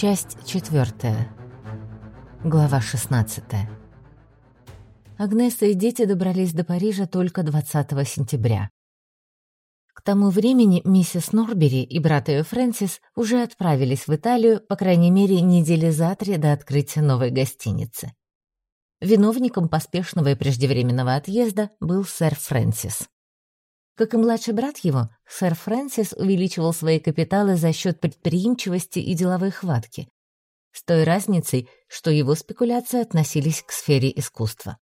Часть четвертая. Глава шестнадцатая. Агнеса и дети добрались до Парижа только 20 сентября. К тому времени миссис Норбери и брат ее Фрэнсис уже отправились в Италию, по крайней мере, недели за три до открытия новой гостиницы. Виновником поспешного и преждевременного отъезда был сэр Фрэнсис. Как и младший брат его, сэр Фрэнсис увеличивал свои капиталы за счет предприимчивости и деловой хватки, с той разницей, что его спекуляции относились к сфере искусства.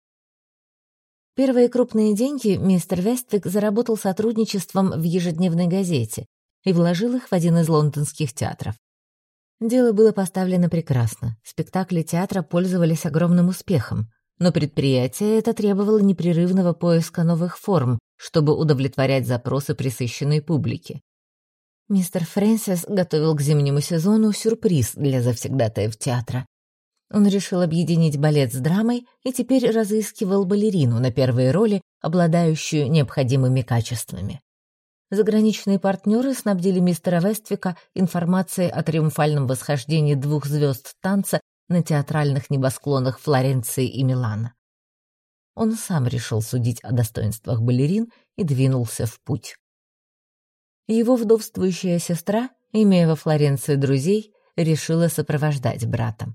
Первые крупные деньги мистер Вествик заработал сотрудничеством в ежедневной газете и вложил их в один из лондонских театров. Дело было поставлено прекрасно, спектакли театра пользовались огромным успехом, но предприятие это требовало непрерывного поиска новых форм, чтобы удовлетворять запросы присыщенной публики. Мистер Фрэнсис готовил к зимнему сезону сюрприз для завсегдатаев театра. Он решил объединить балет с драмой и теперь разыскивал балерину на первые роли, обладающую необходимыми качествами. Заграничные партнеры снабдили мистера Вествика информацией о триумфальном восхождении двух звезд танца на театральных небосклонах Флоренции и Милана. Он сам решил судить о достоинствах балерин и двинулся в путь. Его вдовствующая сестра, имея во Флоренции друзей, решила сопровождать брата.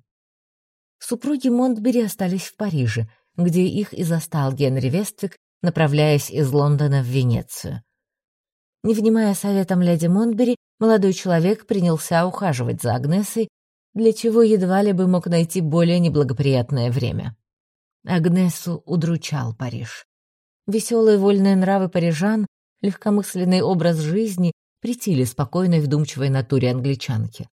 Супруги Монтбери остались в Париже, где их и застал Генри Вествик, направляясь из Лондона в Венецию. Не внимая советам леди Монтбери, молодой человек принялся ухаживать за Агнесой для чего едва ли бы мог найти более неблагоприятное время. Агнесу удручал Париж. Веселые вольные нравы парижан, легкомысленный образ жизни притили спокойной вдумчивой натуре англичанки.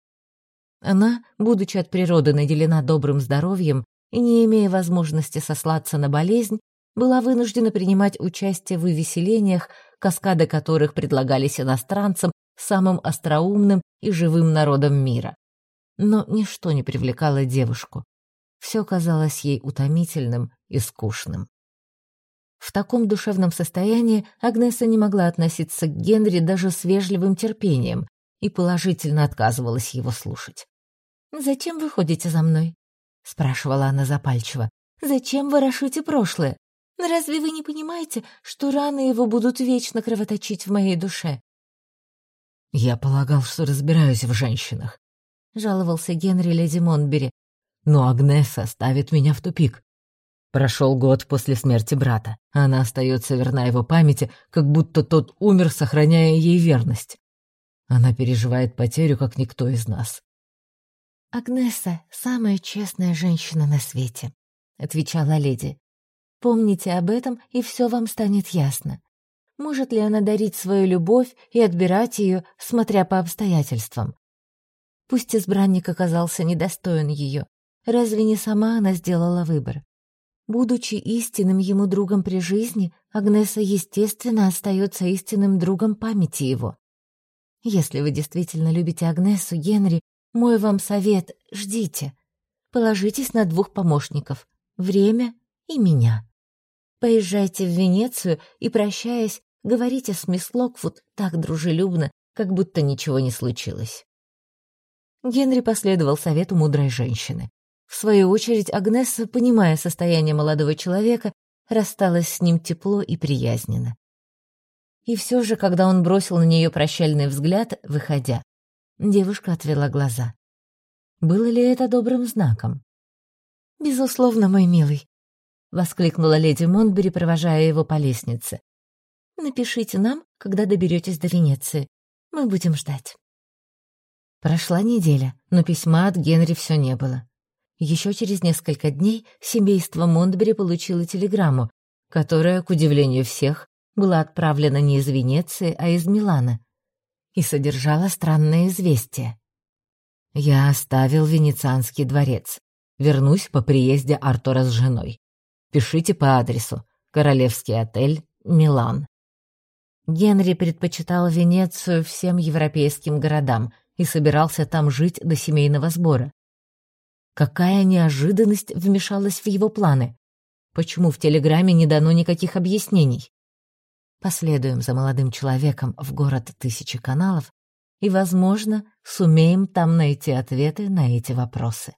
Она, будучи от природы наделена добрым здоровьем и не имея возможности сослаться на болезнь, была вынуждена принимать участие в увеселениях, каскады которых предлагались иностранцам самым остроумным и живым народом мира но ничто не привлекало девушку. Все казалось ей утомительным и скучным. В таком душевном состоянии Агнеса не могла относиться к Генри даже с вежливым терпением и положительно отказывалась его слушать. «Зачем вы ходите за мной?» — спрашивала она запальчиво. «Зачем ворошите прошлое? Разве вы не понимаете, что раны его будут вечно кровоточить в моей душе?» «Я полагал, что разбираюсь в женщинах», — жаловался Генри леди Монбери. «Но Агнеса ставит меня в тупик. Прошел год после смерти брата. Она остается верна его памяти, как будто тот умер, сохраняя ей верность. Она переживает потерю, как никто из нас. «Агнеса — самая честная женщина на свете», — отвечала леди. «Помните об этом, и все вам станет ясно. Может ли она дарить свою любовь и отбирать ее, смотря по обстоятельствам? Пусть избранник оказался недостоин ее, разве не сама она сделала выбор? Будучи истинным ему другом при жизни, Агнеса, естественно, остается истинным другом памяти его. Если вы действительно любите Агнесу, Генри, мой вам совет — ждите. Положитесь на двух помощников — время и меня. Поезжайте в Венецию и, прощаясь, говорите с мисс Локвуд так дружелюбно, как будто ничего не случилось. Генри последовал совету мудрой женщины. В свою очередь Агнесса, понимая состояние молодого человека, рассталась с ним тепло и приязненно. И все же, когда он бросил на нее прощальный взгляд, выходя, девушка отвела глаза. Было ли это добрым знаком? «Безусловно, мой милый», — воскликнула леди Монтбери, провожая его по лестнице. «Напишите нам, когда доберетесь до Венеции. Мы будем ждать». Прошла неделя, но письма от Генри все не было. Еще через несколько дней семейство Монтбери получило телеграмму, которая, к удивлению всех, была отправлена не из Венеции, а из Милана, и содержала странное известие. «Я оставил Венецианский дворец. Вернусь по приезде Артура с женой. Пишите по адресу. Королевский отель, Милан». Генри предпочитал Венецию всем европейским городам — и собирался там жить до семейного сбора. Какая неожиданность вмешалась в его планы? Почему в телеграмме не дано никаких объяснений? Последуем за молодым человеком в город Тысячи каналов и, возможно, сумеем там найти ответы на эти вопросы.